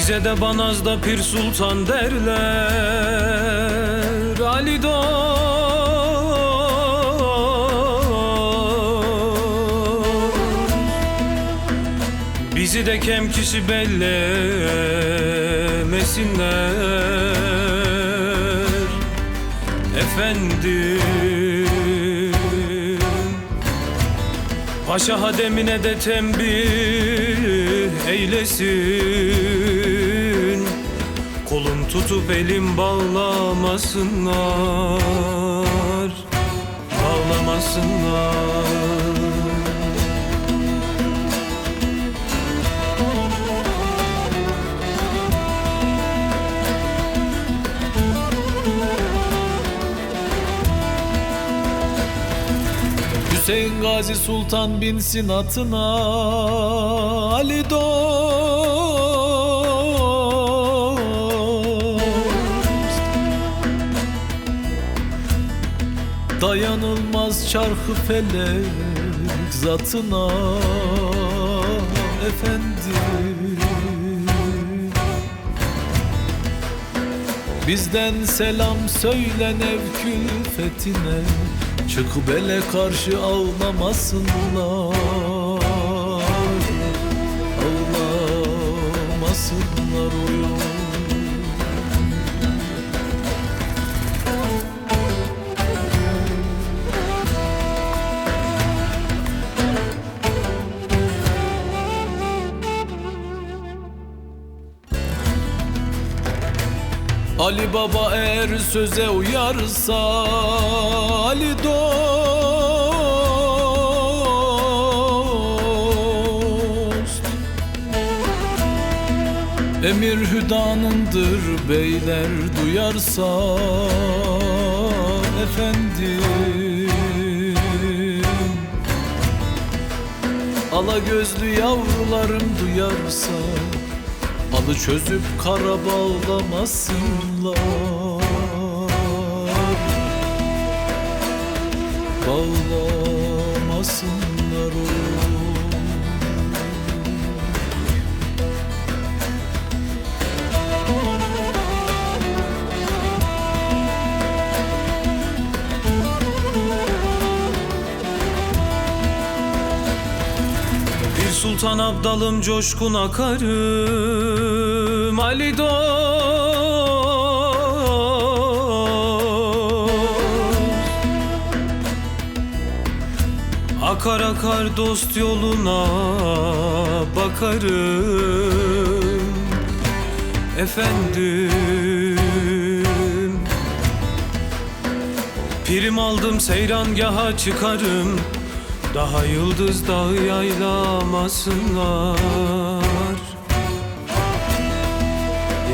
Bize de Banaz'da Pir Sultan derler. Ali dost Bizi de kem kişi bellemesinler. Efendim. Paşa hademine de tembih eylesin Kolum tutup elim bağlamasınlar. Bağlamasınlar. Hüseyin Gazi Sultan binsin atına. Ali dost Dayanılmaz çarkı felek zatına. Efendim Bizden selam söyle nev külfetine. Çık bele karşı ağlamasınlar. Ağlamasınlar oyun Ali Baba eğer söze uyarsa Ali dost Emir hüdanındır beyler duyarsa Efendim. Ala gözlü yavrularım duyarsa Alı çözüp kara bağlamasınlar. Bağlamasınlar sultan abdalım coşkun akarım Ali dost Akar akar dost yoluna bakarım. Efendim Prim aldım seyrangaha çıkarım Daha yıldız dağı yaylamasınlar.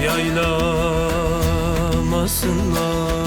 Yaylamasınlar